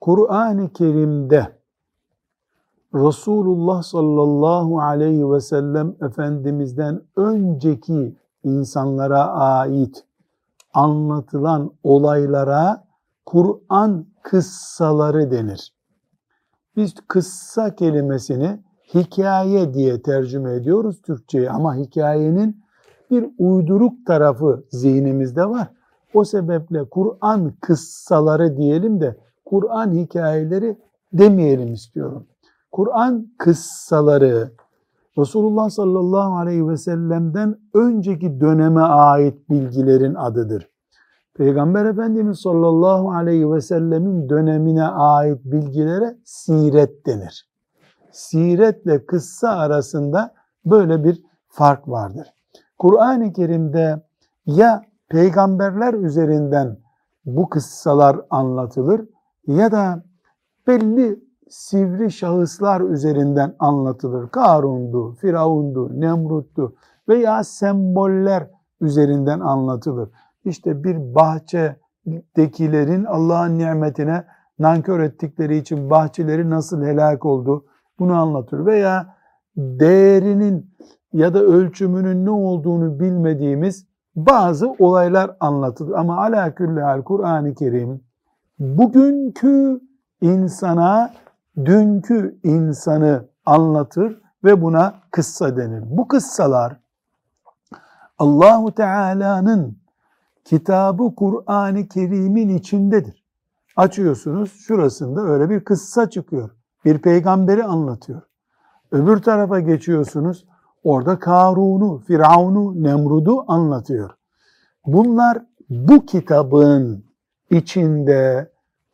Kur'an-ı Kerim'de Resulullah sallallahu aleyhi ve sellem Efendimiz'den önceki insanlara ait anlatılan olaylara Kur'an kıssaları denir. Biz kıssa kelimesini hikaye diye tercüme ediyoruz Türkçe'ye ama hikayenin bir uyduruk tarafı zihnimizde var. O sebeple Kur'an kıssaları diyelim de Kur'an hikayeleri demeyelim istiyorum. Kur'an kıssaları Resulullah sallallahu aleyhi ve sellem'den önceki döneme ait bilgilerin adıdır. Peygamber Efendimiz sallallahu aleyhi ve sellemin dönemine ait bilgilere siret denir. Siretle kıssa arasında böyle bir fark vardır. Kur'an-ı Kerim'de ya peygamberler üzerinden bu kıssalar anlatılır ya da belli sivri şahıslar üzerinden anlatılır. Karun'du, Firavun'du, Nemrut'tu veya semboller üzerinden anlatılır. İşte bir bahçedekilerin Allah'ın nimetine nankör ettikleri için bahçeleri nasıl helak oldu bunu anlatır. Veya değerinin ya da ölçümünün ne olduğunu bilmediğimiz bazı olaylar anlatılır. Ama ala hal Kur'an-ı Kerim bugünkü insana dünkü insanı anlatır ve buna kıssa denir. Bu kıssalar Allahu Teala'nın kitabı Kur'an-ı Kerim'in içindedir. Açıyorsunuz şurasında öyle bir kıssa çıkıyor. Bir peygamberi anlatıyor. Öbür tarafa geçiyorsunuz orada Karun'u, Firavun'u, Nemrud'u anlatıyor. Bunlar bu kitabın içinde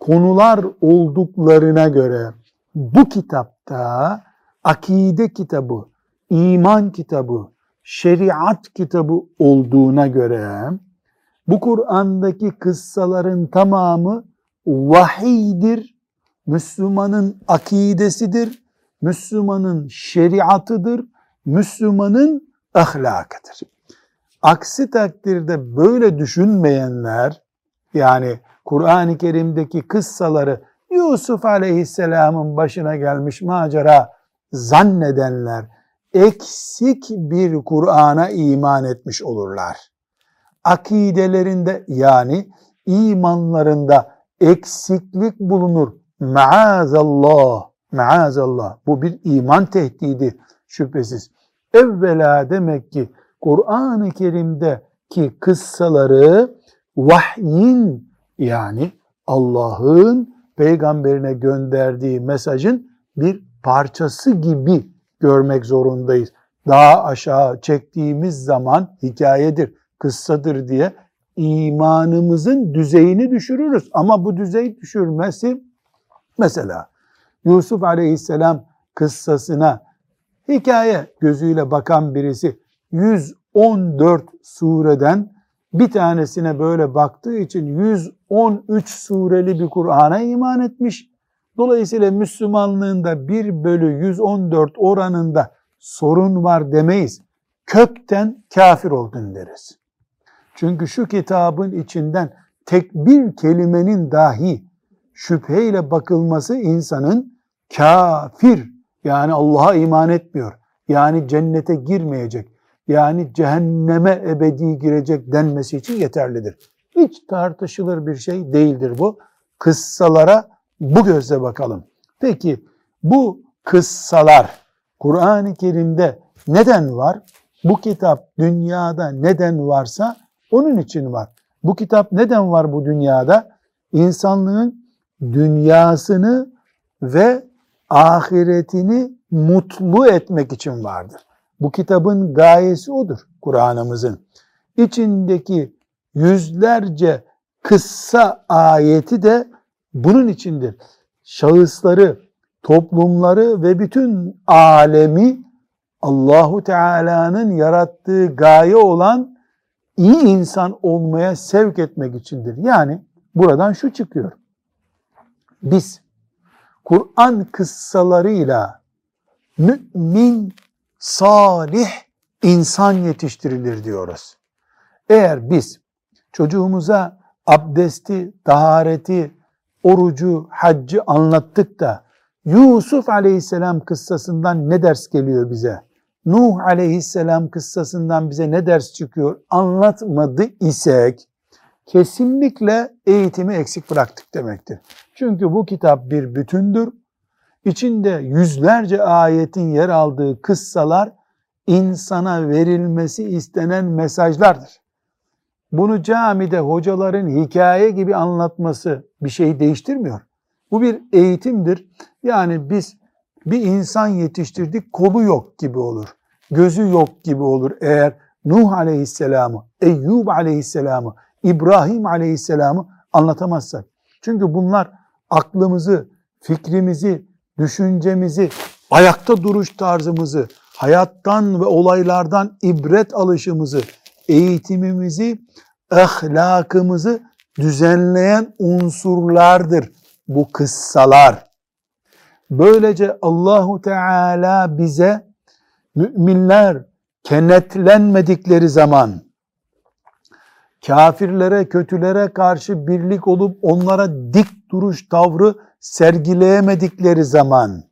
konular olduklarına göre bu kitapta akide kitabı, iman kitabı, şeriat kitabı olduğuna göre bu Kur'an'daki kıssaların tamamı vahiydir, Müslümanın akidesidir, Müslümanın şeriatıdır, Müslümanın ahlakıdır. Aksi takdirde böyle düşünmeyenler yani Kur'an-ı Kerim'deki kıssaları Yusuf Aleyhisselam'ın başına gelmiş macera zannedenler eksik bir Kur'an'a iman etmiş olurlar. Akidelerinde yani imanlarında eksiklik bulunur. Maazallah, maazallah. Bu bir iman tehdidi şüphesiz. Evvela demek ki Kur'an-ı Kerim'deki kıssaları vahyin yani Allah'ın peygamberine gönderdiği mesajın bir parçası gibi görmek zorundayız. Daha aşağı çektiğimiz zaman hikayedir, kıssadır diye imanımızın düzeyini düşürürüz. Ama bu düzey düşürmesi mesela Yusuf Aleyhisselam kıssasına hikaye gözüyle bakan birisi 114 sureden bir tanesine böyle baktığı için 113 sureli bir Kur'an'a iman etmiş. Dolayısıyla Müslümanlığında 1 bölü 114 oranında sorun var demeyiz. Kökten kafir oldun deriz. Çünkü şu kitabın içinden tek bir kelimenin dahi şüpheyle bakılması insanın kafir yani Allah'a iman etmiyor. Yani cennete girmeyecek. Yani cehenneme ebedi girecek denmesi için yeterlidir. Hiç tartışılır bir şey değildir bu. Kıssalara bu gözle bakalım. Peki bu kıssalar Kur'an-ı Kerim'de neden var? Bu kitap dünyada neden varsa onun için var. Bu kitap neden var bu dünyada? İnsanlığın dünyasını ve ahiretini mutlu etmek için vardır. Bu kitabın gayesi odur Kur'an'ımızın. İçindeki yüzlerce kıssa ayeti de bunun içindir. şahısları, toplumları ve bütün alemi Allahu Teala'nın yarattığı gaye olan iyi insan olmaya sevk etmek içindir. Yani buradan şu çıkıyor. Biz Kur'an kıssalarıyla mümin, salih insan yetiştirilir diyoruz. Eğer biz çocuğumuza abdesti, tahareti, orucu, haccı anlattık da Yusuf aleyhisselam kıssasından ne ders geliyor bize? Nuh aleyhisselam kıssasından bize ne ders çıkıyor? Anlatmadı isek kesinlikle eğitimi eksik bıraktık demektir. Çünkü bu kitap bir bütündür. İçinde yüzlerce ayetin yer aldığı kıssalar insana verilmesi istenen mesajlardır. Bunu camide hocaların hikaye gibi anlatması bir şey değiştirmiyor. Bu bir eğitimdir. Yani biz bir insan yetiştirdik kolu yok gibi olur. Gözü yok gibi olur eğer Nuh aleyhisselamı, Eyyub aleyhisselamı, İbrahim aleyhisselamı anlatamazsak. Çünkü bunlar aklımızı, fikrimizi, düşüncemizi, ayakta duruş tarzımızı, hayattan ve olaylardan ibret alışımızı, eğitimimizi, ahlakımızı düzenleyen unsurlardır bu kıssalar. Böylece Allahu Teala bize müminler kenetlenmedikleri zaman kafirlere, kötülere karşı birlik olup onlara dik duruş tavrı sergileyemedikleri zaman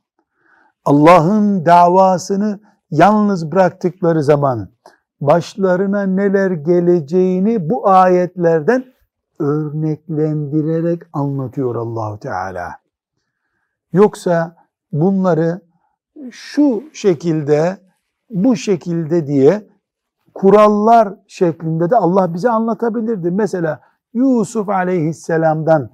Allah'ın davasını yalnız bıraktıkları zaman başlarına neler geleceğini bu ayetlerden örneklendirerek anlatıyor Allahu Teala. Yoksa bunları şu şekilde, bu şekilde diye kurallar şeklinde de Allah bize anlatabilirdi. Mesela Yusuf aleyhisselamdan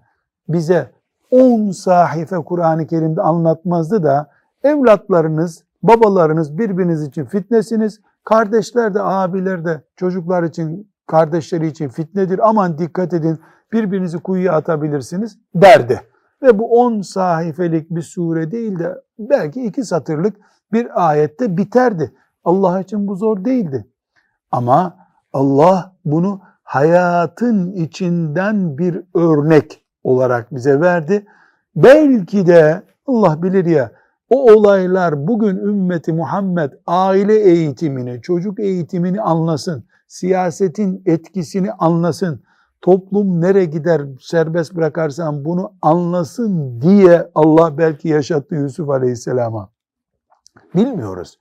bize 10 sahife Kur'an-ı Kerim'de anlatmazdı da evlatlarınız, babalarınız birbiriniz için fitnesiniz, kardeşler de, abiler de çocuklar için, kardeşleri için fitnedir. Aman dikkat edin birbirinizi kuyuya atabilirsiniz derdi. Ve bu 10 sahifelik bir sure değil de belki iki satırlık bir ayette biterdi. Allah için bu zor değildi. Ama Allah bunu hayatın içinden bir örnek olarak bize verdi. Belki de Allah bilir ya o olaylar bugün ümmeti Muhammed aile eğitimini, çocuk eğitimini anlasın, siyasetin etkisini anlasın, toplum nere gider serbest bırakarsan bunu anlasın diye Allah belki yaşattı Yusuf Aleyhisselam'a. Bilmiyoruz.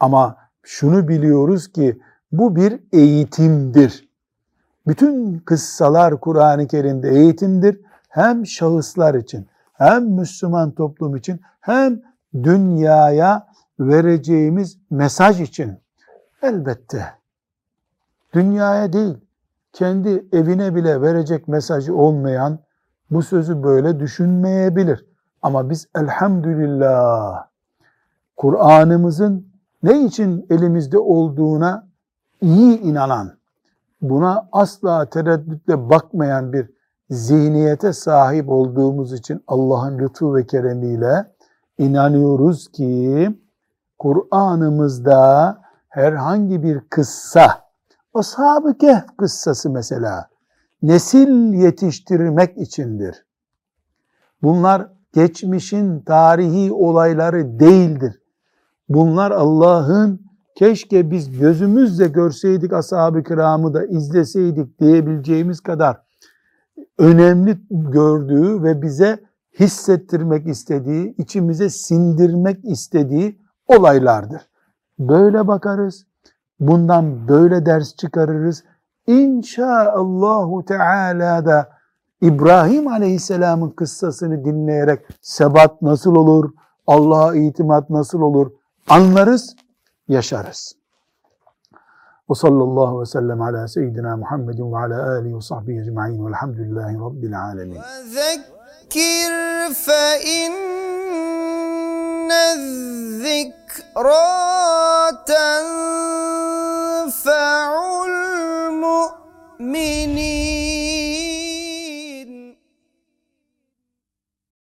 Ama şunu biliyoruz ki bu bir eğitimdir. Bütün kıssalar Kur'an-ı Kerim'de eğitimdir. Hem şahıslar için, hem Müslüman toplum için, hem dünyaya vereceğimiz mesaj için. Elbette dünyaya değil, kendi evine bile verecek mesajı olmayan bu sözü böyle düşünmeyebilir. Ama biz elhamdülillah Kur'an'ımızın ne için elimizde olduğuna iyi inanan, buna asla tereddütle bakmayan bir zihniyete sahip olduğumuz için Allah'ın lütfu ve keremiyle inanıyoruz ki Kur'an'ımızda herhangi bir kıssa, Ashab-ı Kehf kıssası mesela, nesil yetiştirmek içindir. Bunlar geçmişin tarihi olayları değildir. Bunlar Allah'ın keşke biz gözümüzle görseydik ashab-ı kiramı da izleseydik diyebileceğimiz kadar önemli gördüğü ve bize hissettirmek istediği, içimize sindirmek istediği olaylardır. Böyle bakarız. Bundan böyle ders çıkarırız. İnşaallahu Teala da İbrahim Aleyhisselam'ın kıssasını dinleyerek sebat nasıl olur, Allah'a itimat nasıl olur anlarız, yaşarız. وصلى الله وسلم على سيدنا محمد وعلى آله وصحبه أجمعين والحمد لله رب العالمين. وذكر فإن الذكرى تنفع المؤمنين.